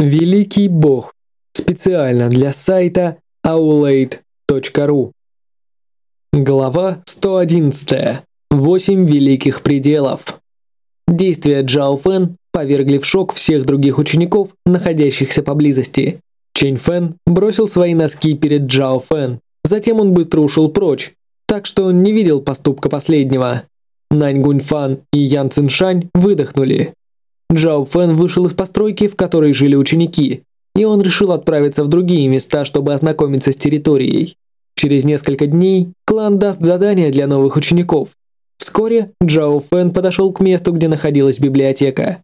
Великий Бог. Специально для сайта aulade.ru. Глава 111. Восемь великих пределов. Действия Джао Фэн повергли в шок всех других учеников, находящихся поблизости. Чэнь Фэн бросил свои носки перед Джао Фэн. Затем он быстро ушел прочь, так что он не видел поступка последнего. Нань Гуньфан и Ян Циншань выдохнули. Джао Фэн вышел из постройки, в которой жили ученики, и он решил отправиться в другие места, чтобы ознакомиться с территорией. Через несколько дней клан даст задание для новых учеников. Вскоре Джао Фэн подошел к месту, где находилась библиотека.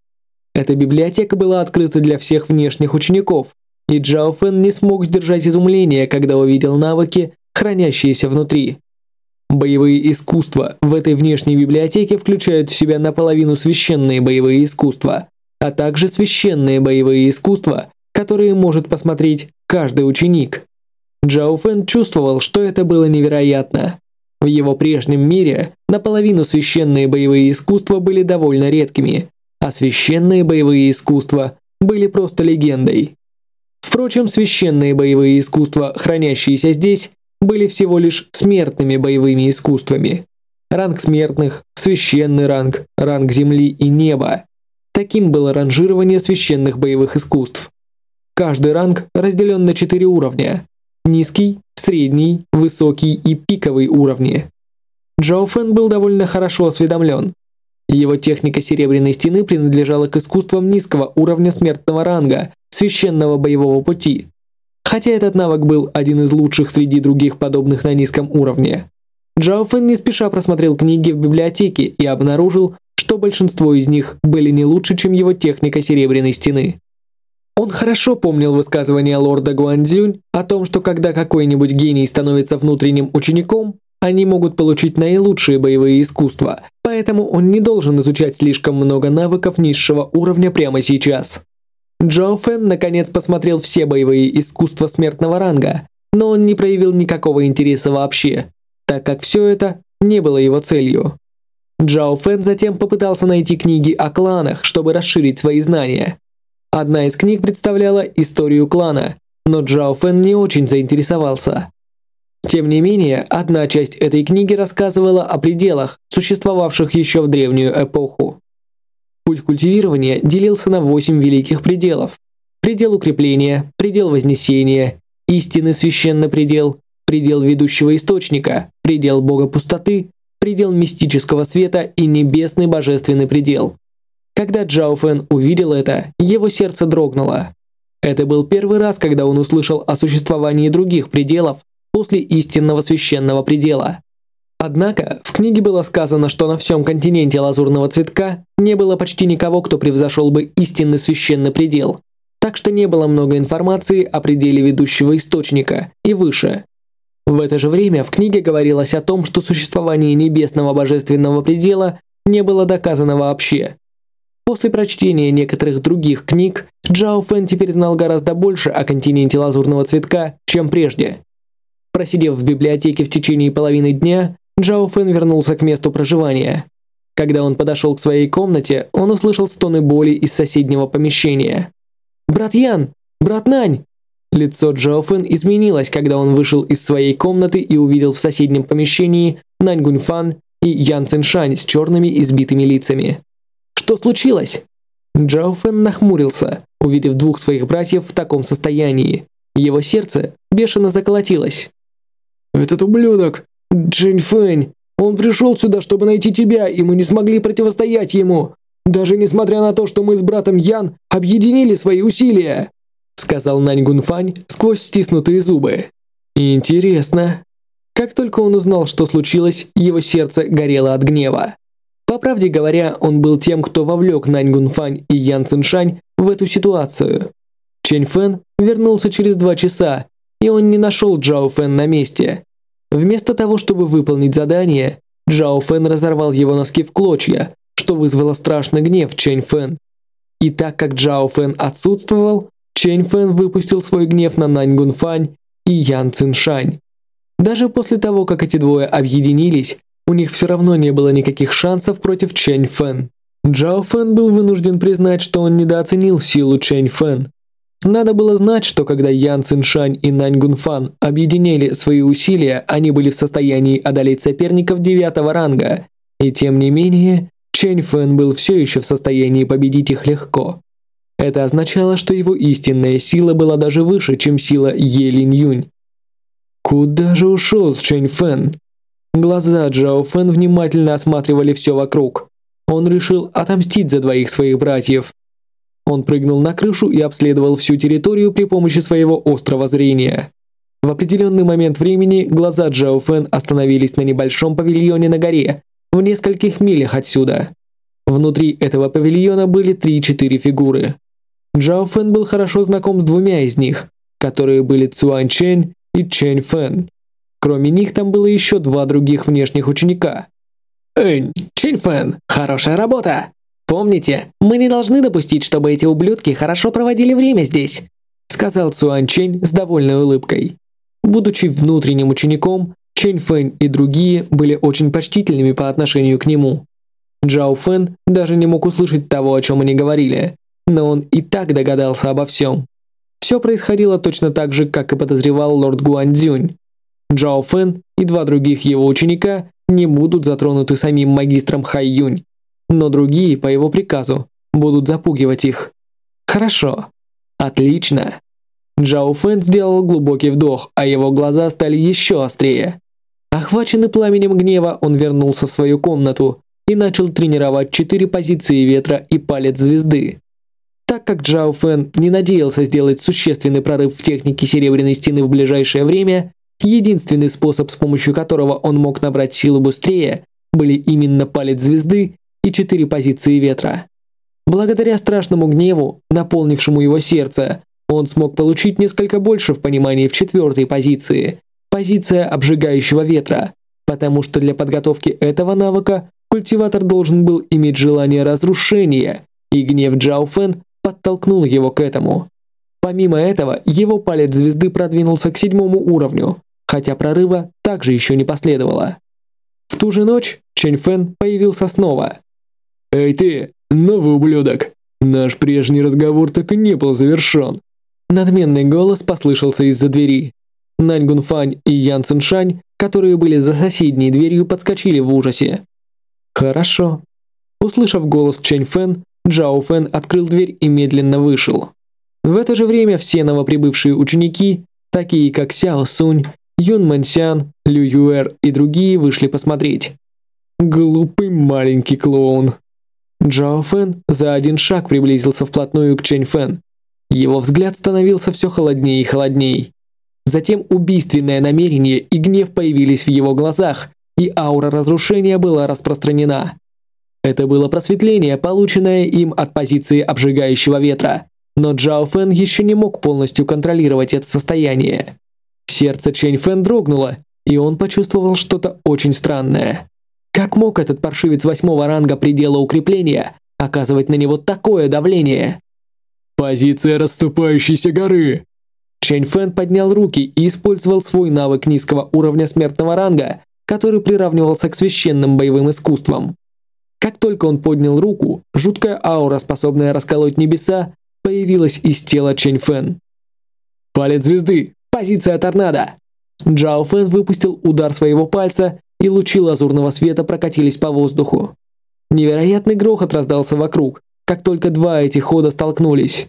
Эта библиотека была открыта для всех внешних учеников, и Джао Фэн не смог сдержать изумление, когда увидел навыки, хранящиеся внутри. Боевые искусства в этой внешней библиотеке включают в себя наполовину священные боевые искусства, а также священные боевые искусства, которые может посмотреть каждый ученик. Джао Фэн чувствовал, что это было невероятно. В его прежнем мире наполовину священные боевые искусства были довольно редкими, а священные боевые искусства были просто легендой. Впрочем, священные боевые искусства, хранящиеся здесь, были всего лишь смертными боевыми искусствами. Ранг смертных, священный ранг, ранг земли и неба. Таким было ранжирование священных боевых искусств. Каждый ранг разделен на четыре уровня. Низкий, средний, высокий и пиковый уровни. Джао Фэн был довольно хорошо осведомлен. Его техника Серебряной Стены принадлежала к искусствам низкого уровня смертного ранга, священного боевого пути хотя этот навык был один из лучших среди других подобных на низком уровне. Джао Фэн не спеша просмотрел книги в библиотеке и обнаружил, что большинство из них были не лучше, чем его техника Серебряной Стены. Он хорошо помнил высказывание лорда Гуанзюнь о том, что когда какой-нибудь гений становится внутренним учеником, они могут получить наилучшие боевые искусства, поэтому он не должен изучать слишком много навыков низшего уровня прямо сейчас. Джоу Фэн наконец посмотрел все боевые искусства смертного ранга, но он не проявил никакого интереса вообще, так как все это не было его целью. Джао Фэн затем попытался найти книги о кланах, чтобы расширить свои знания. Одна из книг представляла историю клана, но Джао Фэн не очень заинтересовался. Тем не менее, одна часть этой книги рассказывала о пределах, существовавших еще в древнюю эпоху. Путь культивирования делился на восемь великих пределов. Предел укрепления, предел вознесения, истинный священный предел, предел ведущего источника, предел бога пустоты, предел мистического света и небесный божественный предел. Когда Джао Фэн увидел это, его сердце дрогнуло. Это был первый раз, когда он услышал о существовании других пределов после истинного священного предела. Однако, в книге было сказано, что на всем континенте Лазурного Цветка не было почти никого, кто превзошел бы истинный священный предел, так что не было много информации о пределе ведущего источника и выше. В это же время в книге говорилось о том, что существование небесного божественного предела не было доказано вообще. После прочтения некоторых других книг, Джао Фэн теперь знал гораздо больше о континенте Лазурного Цветка, чем прежде. Просидев в библиотеке в течение половины дня, Джао Фэн вернулся к месту проживания. Когда он подошел к своей комнате, он услышал стоны боли из соседнего помещения. «Брат Ян! Брат Нань!» Лицо Джао Фэн изменилось, когда он вышел из своей комнаты и увидел в соседнем помещении Нань Гуньфан и Ян Циншань с черными избитыми лицами. «Что случилось?» Джао Фэн нахмурился, увидев двух своих братьев в таком состоянии. Его сердце бешено заколотилось. «Этот ублюдок! Джинь Фэнь, он пришел сюда, чтобы найти тебя, и мы не смогли противостоять ему. Даже несмотря на то, что мы с братом Ян объединили свои усилия», сказал Нань Гунфань сквозь стиснутые зубы. «Интересно». Как только он узнал, что случилось, его сердце горело от гнева. По правде говоря, он был тем, кто вовлек Нань Гунфань и Ян Циншань в эту ситуацию. Чэнь Фэн вернулся через два часа, и он не нашел Джао Фэн на месте. Вместо того, чтобы выполнить задание, Джао Фэн разорвал его носки в клочья, что вызвало страшный гнев Чэнь Фэн. И так как Джао Фэн отсутствовал, Чэнь Фэн выпустил свой гнев на Нань Гунфань и Ян Циншань. Даже после того, как эти двое объединились, у них все равно не было никаких шансов против Чэнь Фэн. Джао Фэн был вынужден признать, что он недооценил силу Чэнь Фэн. Надо было знать, что когда Ян Циншань и Нань Гунфан объединили свои усилия, они были в состоянии одолеть соперников девятого ранга, и тем не менее, Чэнь Фэн был все еще в состоянии победить их легко. Это означало, что его истинная сила была даже выше, чем сила Е Линь Юнь. Куда же ушел Чэнь Фэн? Глаза Джао Фэн внимательно осматривали все вокруг. Он решил отомстить за двоих своих братьев. Он прыгнул на крышу и обследовал всю территорию при помощи своего острого зрения. В определенный момент времени глаза Джао Фэн остановились на небольшом павильоне на горе, в нескольких милях отсюда. Внутри этого павильона были 3-4 фигуры. Джао Фэн был хорошо знаком с двумя из них, которые были Цуань Чэнь и Чэнь Фэн. Кроме них там было еще два других внешних ученика. «Эй, Чэнь Фэн, хорошая работа! Помните, мы не должны допустить, чтобы эти ублюдки хорошо проводили время здесь», сказал Цуань Чэнь с довольной улыбкой. Будучи внутренним учеником, Чэнь Фэн и другие были очень почтительными по отношению к нему. Джао Фэн даже не мог услышать того, о чем они говорили, но он и так догадался обо всем. Все происходило точно так же, как и подозревал лорд Гуандзюнь. Джао Фэн и два других его ученика не будут затронуты самим магистром Хай Юнь, но другие, по его приказу, будут запугивать их. Хорошо. Отлично. Джао Фэн сделал глубокий вдох, а его глаза стали еще острее. Охваченный пламенем гнева, он вернулся в свою комнату и начал тренировать четыре позиции ветра и палец звезды. Так как Джао Фэн не надеялся сделать существенный прорыв в технике Серебряной Стены в ближайшее время, единственный способ, с помощью которого он мог набрать силу быстрее, были именно палец звезды и четыре позиции ветра. Благодаря страшному гневу, наполнившему его сердце, он смог получить несколько больше в понимании в четвертой позиции, позиция обжигающего ветра, потому что для подготовки этого навыка культиватор должен был иметь желание разрушения, и гнев Джао Фэн подтолкнул его к этому. Помимо этого, его палец звезды продвинулся к седьмому уровню, хотя прорыва также еще не последовало. В ту же ночь Чэнь Фэн появился снова. «Эй ты, новый ублюдок! Наш прежний разговор так и не был завершен!» Надменный голос послышался из-за двери. Нань Гунфань и Ян Циншань, которые были за соседней дверью, подскочили в ужасе. «Хорошо». Услышав голос Чэнь Фэн, Джао Фэн открыл дверь и медленно вышел. В это же время все новоприбывшие ученики, такие как Сяо Сунь, Юн Мэнсян, Лю Юэр и другие вышли посмотреть. Глупый маленький клоун. Джао Фэн за один шаг приблизился вплотную к Чэнь Фэн. Его взгляд становился все холоднее и холоднее. Затем убийственное намерение и гнев появились в его глазах, и аура разрушения была распространена. Это было просветление, полученное им от позиции обжигающего ветра, но Джао Фэн еще не мог полностью контролировать это состояние. Сердце Чэнь Фэн дрогнуло, и он почувствовал что-то очень странное. Как мог этот паршивец восьмого ранга предела укрепления оказывать на него такое давление? «Позиция расступающейся горы!» Чэнь Фэн поднял руки и использовал свой навык низкого уровня смертного ранга, который приравнивался к священным боевым искусствам. Как только он поднял руку, жуткая аура, способная расколоть небеса, появилась из тела Чэнь Фэн. Палец звезды. Позиция торнадо. Джао Фэн выпустил удар своего пальца, и лучи лазурного света прокатились по воздуху. Невероятный грохот раздался вокруг, как только два этих хода столкнулись.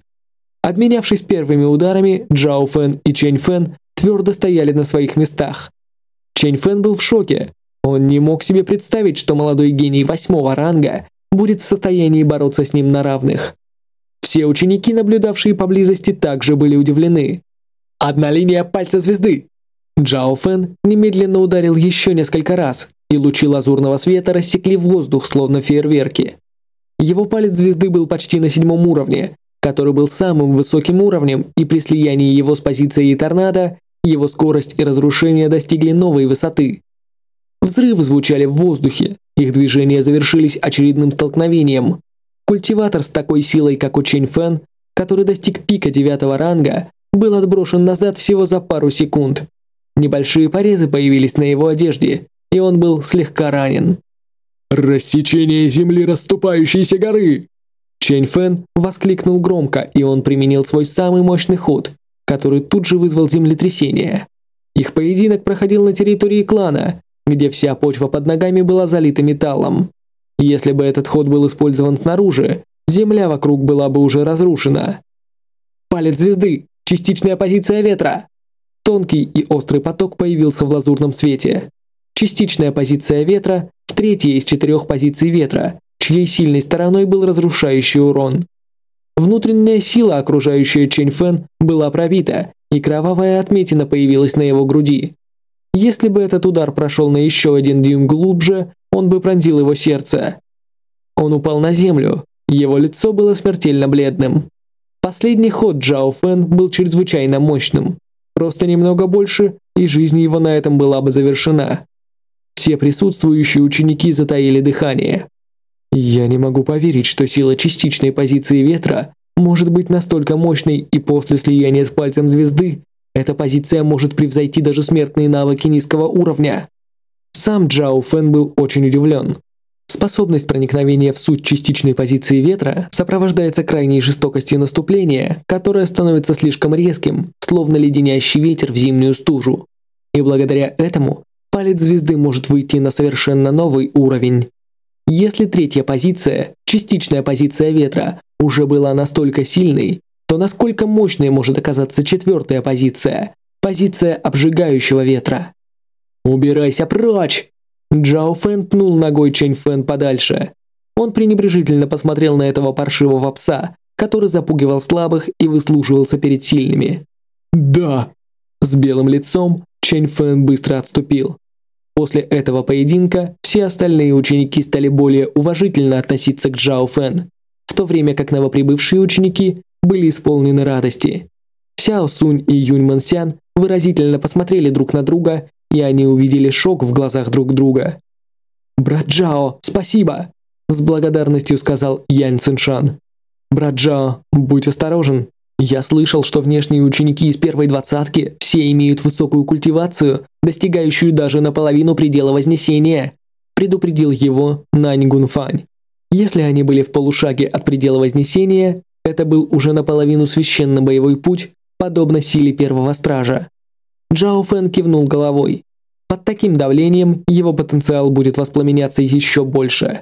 Обменявшись первыми ударами, Джао Фэн и Чэнь Фэн твердо стояли на своих местах. Чэнь Фэн был в шоке, он не мог себе представить, что молодой гений восьмого ранга будет в состоянии бороться с ним на равных. Все ученики, наблюдавшие поблизости, также были удивлены. Одна линия пальца звезды. Джао Фэн немедленно ударил еще несколько раз, и лучи лазурного света рассекли воздух, словно фейерверки. Его палец звезды был почти на седьмом уровне, который был самым высоким уровнем, и при слиянии его с позицией торнадо, его скорость и разрушение достигли новой высоты. Взрывы звучали в воздухе, их движения завершились очередным столкновением. Культиватор с такой силой, как у Чэнь Фэн, который достиг пика девятого ранга, был отброшен назад всего за пару секунд. Небольшие порезы появились на его одежде, и он был слегка ранен. «Рассечение земли расступающейся горы!» Чэнь Фэн воскликнул громко, и он применил свой самый мощный ход, который тут же вызвал землетрясение. Их поединок проходил на территории клана, где вся почва под ногами была залита металлом. Если бы этот ход был использован снаружи, земля вокруг была бы уже разрушена. Палец звезды, частичная позиция ветра. Тонкий и острый поток появился в лазурном свете. Частичная позиция ветра – третья из четырех позиций ветра, чьей сильной стороной был разрушающий урон. Внутренняя сила, окружающая Чэнь Фэн, была пробита, и кровавая отметина появилась на его груди. Если бы этот удар прошел на еще один дюйм глубже, он бы пронзил его сердце. Он упал на землю, его лицо было смертельно бледным. Последний ход Джао Фэн был чрезвычайно мощным. Просто немного больше, и жизнь его на этом была бы завершена. Все присутствующие ученики затаили дыхание. Я не могу поверить, что сила частичной позиции ветра может быть настолько мощной, и после слияния с пальцем звезды эта позиция может превзойти даже смертные навыки низкого уровня. Сам Джао Фэн был очень удивлен. Способность проникновения в суть частичной позиции ветра сопровождается крайней жестокостью наступления, которое становится слишком резким, словно леденящий ветер в зимнюю стужу. И благодаря этому палец звезды может выйти на совершенно новый уровень. Если третья позиция, частичная позиция ветра, уже была настолько сильной, то насколько мощной может оказаться четвертая позиция, позиция обжигающего ветра. «Убирайся прочь!» Джао Фэн пнул ногой Чэнь Фэн подальше. Он пренебрежительно посмотрел на этого паршивого пса, который запугивал слабых и выслуживался перед сильными. «Да!» С белым лицом Чэнь Фэн быстро отступил. После этого поединка все остальные ученики стали более уважительно относиться к Джао Фэн, в то время как новоприбывшие ученики были исполнены радости. Сяо Сунь и Юнь Мэнсян выразительно посмотрели друг на друга, и они увидели шок в глазах друг друга. «Брат Джао, спасибо!» С благодарностью сказал Янь Циншан. «Брат Джао, будь осторожен. Я слышал, что внешние ученики из первой двадцатки все имеют высокую культивацию, достигающую даже наполовину предела Вознесения», предупредил его Нань Гунфань. Если они были в полушаге от предела Вознесения, это был уже наполовину священный боевой путь, подобно силе первого стража. Джао Фэн кивнул головой. Под таким давлением его потенциал будет воспламеняться еще больше.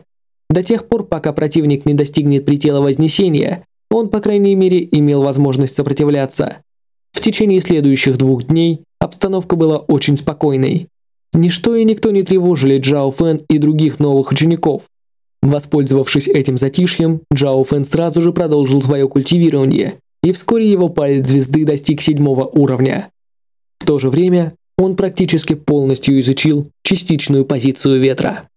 До тех пор, пока противник не достигнет предела Вознесения, он, по крайней мере, имел возможность сопротивляться. В течение следующих двух дней обстановка была очень спокойной. Ничто и никто не тревожили Джао Фэн и других новых учеников. Воспользовавшись этим затишьем, Джао Фэн сразу же продолжил свое культивирование, и вскоре его палец звезды достиг седьмого уровня. В то же время он практически полностью изучил частичную позицию ветра.